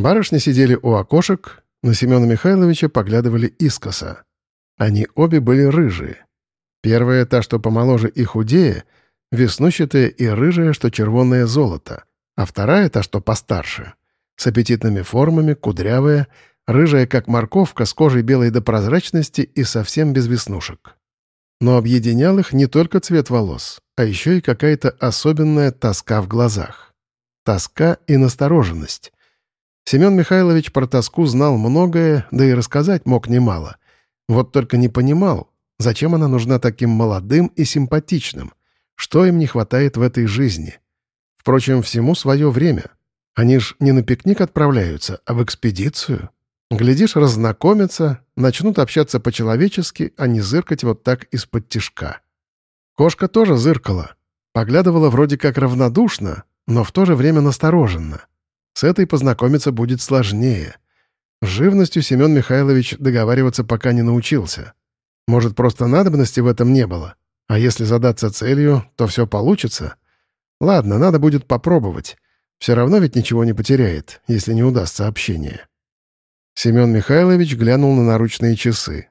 Барышни сидели у окошек, на Семена Михайловича поглядывали искоса. Они обе были рыжие. Первая, та, что помоложе и худее, веснущатая и рыжая, что червонное золото, а вторая, та, что постарше, с аппетитными формами, кудрявая, рыжая, как морковка, с кожей белой до прозрачности и совсем без веснушек. Но объединял их не только цвет волос, а еще и какая-то особенная тоска в глазах. Тоска и настороженность. Семен Михайлович про тоску знал многое, да и рассказать мог немало. Вот только не понимал, зачем она нужна таким молодым и симпатичным, что им не хватает в этой жизни. Впрочем, всему свое время. Они ж не на пикник отправляются, а в экспедицию. Глядишь, разнакомятся, начнут общаться по-человечески, а не зыркать вот так из-под тишка. Кошка тоже зыркала. Поглядывала вроде как равнодушно, но в то же время настороженно. С этой познакомиться будет сложнее. С живностью Семен Михайлович договариваться пока не научился. Может, просто надобности в этом не было? А если задаться целью, то все получится? Ладно, надо будет попробовать. Все равно ведь ничего не потеряет, если не удастся общение. Семен Михайлович глянул на наручные часы.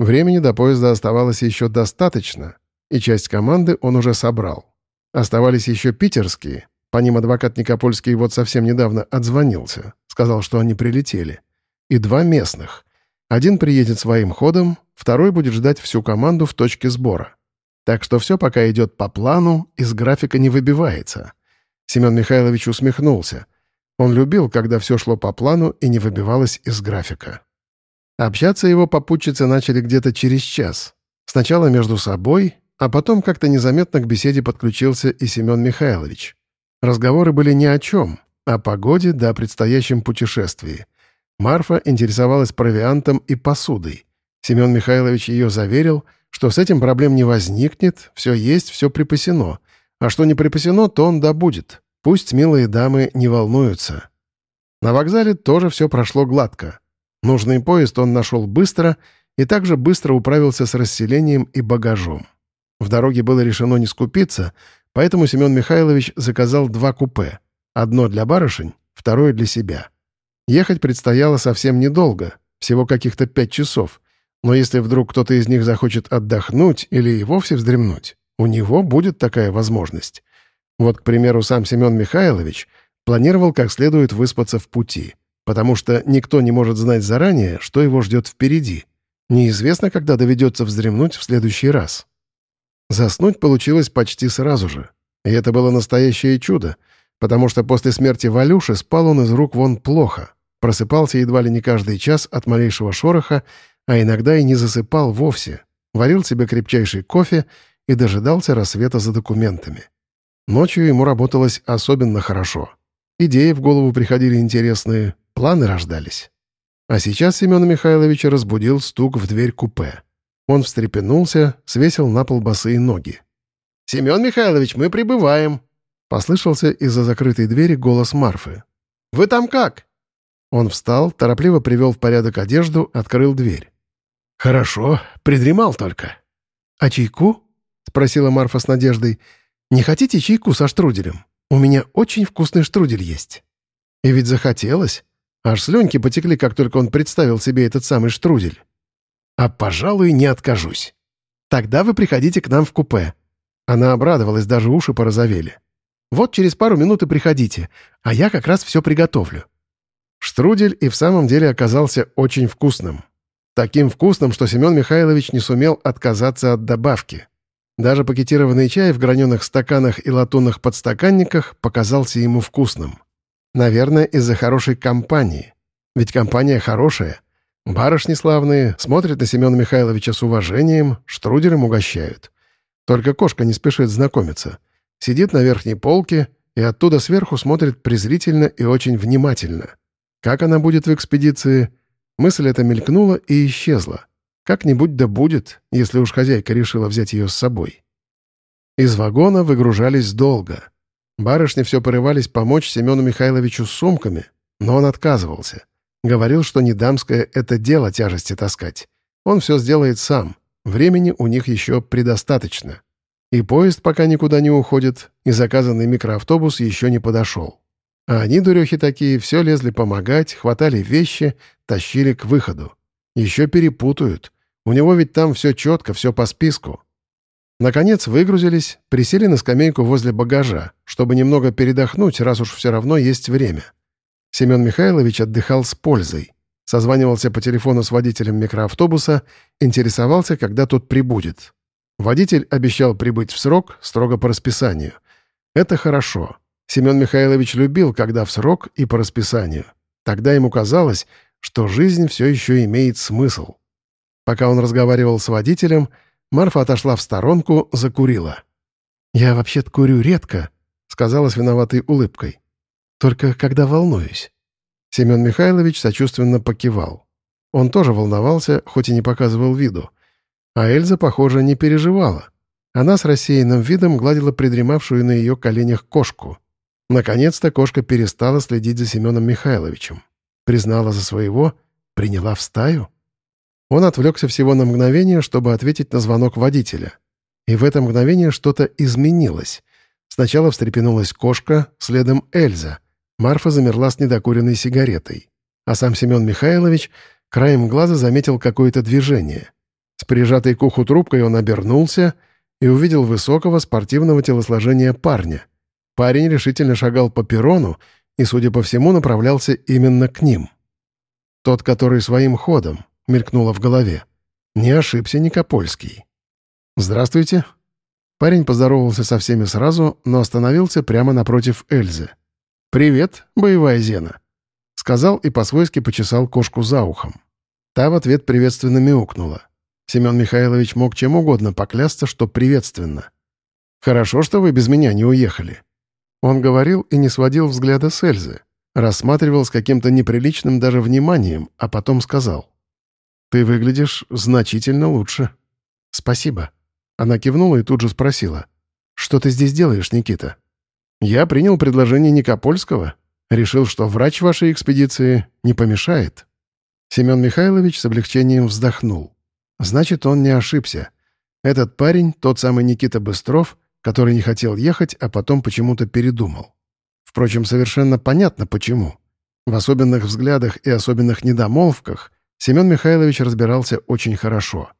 Времени до поезда оставалось еще достаточно, и часть команды он уже собрал. Оставались еще питерские. По ним адвокат Никопольский вот совсем недавно отзвонился. Сказал, что они прилетели. И два местных. Один приедет своим ходом, второй будет ждать всю команду в точке сбора. Так что все пока идет по плану, из графика не выбивается. Семен Михайлович усмехнулся — он любил, когда все шло по плану и не выбивалось из графика. Общаться его попутчицы начали где-то через час. Сначала между собой, а потом как-то незаметно к беседе подключился и Семен Михайлович. Разговоры были ни о чем, о погоде да о предстоящем путешествии. Марфа интересовалась провиантом и посудой. Семен Михайлович ее заверил, что с этим проблем не возникнет, все есть, все припасено, а что не припасено, то он добудет. Пусть милые дамы не волнуются. На вокзале тоже все прошло гладко. Нужный поезд он нашел быстро и также быстро управился с расселением и багажом. В дороге было решено не скупиться, поэтому Семен Михайлович заказал два купе. Одно для барышень, второе для себя. Ехать предстояло совсем недолго, всего каких-то пять часов. Но если вдруг кто-то из них захочет отдохнуть или и вовсе вздремнуть, у него будет такая возможность. Вот, к примеру, сам Семен Михайлович планировал как следует выспаться в пути, потому что никто не может знать заранее, что его ждет впереди. Неизвестно, когда доведется вздремнуть в следующий раз. Заснуть получилось почти сразу же. И это было настоящее чудо, потому что после смерти Валюши спал он из рук вон плохо, просыпался едва ли не каждый час от малейшего шороха, а иногда и не засыпал вовсе, варил себе крепчайший кофе и дожидался рассвета за документами. Ночью ему работалось особенно хорошо. Идеи в голову приходили интересные, планы рождались. А сейчас Семена Михайловича разбудил стук в дверь купе. Он встрепенулся, свесил на пол босые ноги. «Семен Михайлович, мы прибываем!» Послышался из-за закрытой двери голос Марфы. «Вы там как?» Он встал, торопливо привел в порядок одежду, открыл дверь. «Хорошо, придремал только». «А чайку?» — спросила Марфа с надеждой. «Не хотите чайку со штруделем? У меня очень вкусный штрудель есть». И ведь захотелось. Аж слюнки потекли, как только он представил себе этот самый штрудель. «А, пожалуй, не откажусь. Тогда вы приходите к нам в купе». Она обрадовалась, даже уши порозовели. «Вот через пару минут и приходите, а я как раз все приготовлю». Штрудель и в самом деле оказался очень вкусным. Таким вкусным, что Семен Михайлович не сумел отказаться от добавки. Даже пакетированный чай в граненых стаканах и латунных подстаканниках показался ему вкусным. Наверное, из-за хорошей компании. Ведь компания хорошая. Барышни славные, смотрят на Семена Михайловича с уважением, штруделем угощают. Только кошка не спешит знакомиться. Сидит на верхней полке и оттуда сверху смотрит презрительно и очень внимательно. Как она будет в экспедиции? Мысль эта мелькнула и исчезла. Как-нибудь да будет, если уж хозяйка решила взять ее с собой. Из вагона выгружались долго. Барышни все порывались помочь Семену Михайловичу с сумками, но он отказывался. Говорил, что не дамское это дело тяжести таскать. Он все сделает сам. Времени у них еще предостаточно. И поезд пока никуда не уходит, и заказанный микроавтобус еще не подошел. А они, дурехи такие, все лезли помогать, хватали вещи, тащили к выходу. Еще перепутают. У него ведь там все четко, все по списку. Наконец выгрузились, присели на скамейку возле багажа, чтобы немного передохнуть, раз уж все равно есть время. Семен Михайлович отдыхал с пользой. Созванивался по телефону с водителем микроавтобуса, интересовался, когда тот прибудет. Водитель обещал прибыть в срок, строго по расписанию. Это хорошо. Семен Михайлович любил, когда в срок и по расписанию. Тогда ему казалось, что жизнь все еще имеет смысл. Пока он разговаривал с водителем, Марфа отошла в сторонку, закурила. «Я вообще-то курю редко», — сказала с виноватой улыбкой. «Только когда волнуюсь». Семен Михайлович сочувственно покивал. Он тоже волновался, хоть и не показывал виду. А Эльза, похоже, не переживала. Она с рассеянным видом гладила придремавшую на ее коленях кошку. Наконец-то кошка перестала следить за Семеном Михайловичем. Признала за своего, приняла в стаю. Он отвлекся всего на мгновение, чтобы ответить на звонок водителя. И в это мгновение что-то изменилось. Сначала встрепенулась кошка, следом Эльза. Марфа замерла с недокуренной сигаретой. А сам Семен Михайлович краем глаза заметил какое-то движение. С прижатой к уху трубкой он обернулся и увидел высокого спортивного телосложения парня. Парень решительно шагал по перрону и, судя по всему, направлялся именно к ним. Тот, который своим ходом, мелькнуло в голове. Не ошибся Никопольский. «Здравствуйте». Парень поздоровался со всеми сразу, но остановился прямо напротив Эльзы. «Привет, боевая Зена», — сказал и по-свойски почесал кошку за ухом. Та в ответ приветственно мяукнула. Семен Михайлович мог чем угодно поклясться, что приветственно. «Хорошо, что вы без меня не уехали». Он говорил и не сводил взгляда с Эльзы, рассматривал с каким-то неприличным даже вниманием, а потом сказал. «Ты выглядишь значительно лучше». «Спасибо». Она кивнула и тут же спросила. «Что ты здесь делаешь, Никита?» «Я принял предложение Никопольского. Решил, что врач вашей экспедиции не помешает». Семен Михайлович с облегчением вздохнул. «Значит, он не ошибся. Этот парень — тот самый Никита Быстров, который не хотел ехать, а потом почему-то передумал. Впрочем, совершенно понятно, почему. В особенных взглядах и особенных недомолвках Семен Михайлович разбирался очень хорошо.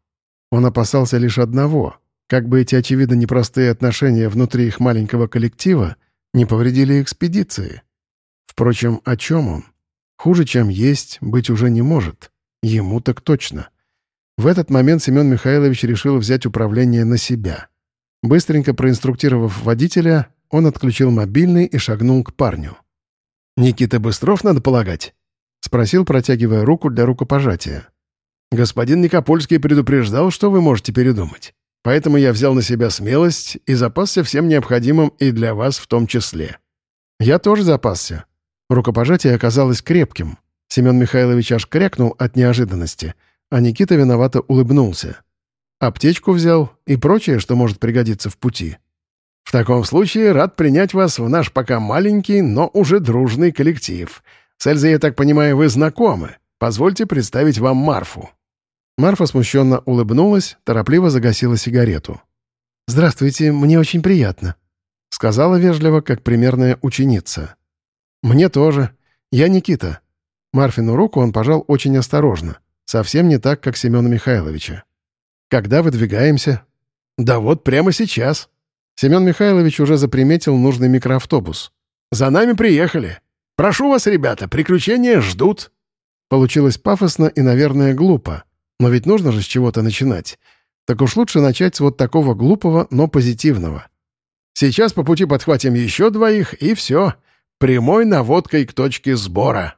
Он опасался лишь одного — как бы эти очевидно непростые отношения внутри их маленького коллектива не повредили экспедиции. Впрочем, о чем он? Хуже, чем есть, быть уже не может. Ему так точно. В этот момент Семен Михайлович решил взять управление на себя. Быстренько проинструктировав водителя, он отключил мобильный и шагнул к парню. «Никита Быстров, надо полагать?» — спросил, протягивая руку для рукопожатия. «Господин Никопольский предупреждал, что вы можете передумать. Поэтому я взял на себя смелость и запасся всем необходимым и для вас в том числе. Я тоже запасся». Рукопожатие оказалось крепким. Семен Михайлович аж крякнул от неожиданности, а Никита виновато улыбнулся. Аптечку взял и прочее, что может пригодиться в пути. В таком случае рад принять вас в наш пока маленький, но уже дружный коллектив — с Эльзой, я так понимаю, вы знакомы. Позвольте представить вам Марфу». Марфа смущенно улыбнулась, торопливо загасила сигарету. «Здравствуйте, мне очень приятно», — сказала вежливо, как примерная ученица. «Мне тоже. Я Никита». Марфину руку он пожал очень осторожно, совсем не так, как Семена Михайловича. «Когда выдвигаемся?» «Да вот прямо сейчас». Семен Михайлович уже заприметил нужный микроавтобус. «За нами приехали. Прошу вас, ребята, приключения ждут». Получилось пафосно и, наверное, глупо. Но ведь нужно же с чего-то начинать. Так уж лучше начать с вот такого глупого, но позитивного. Сейчас по пути подхватим еще двоих, и все. Прямой наводкой к точке сбора.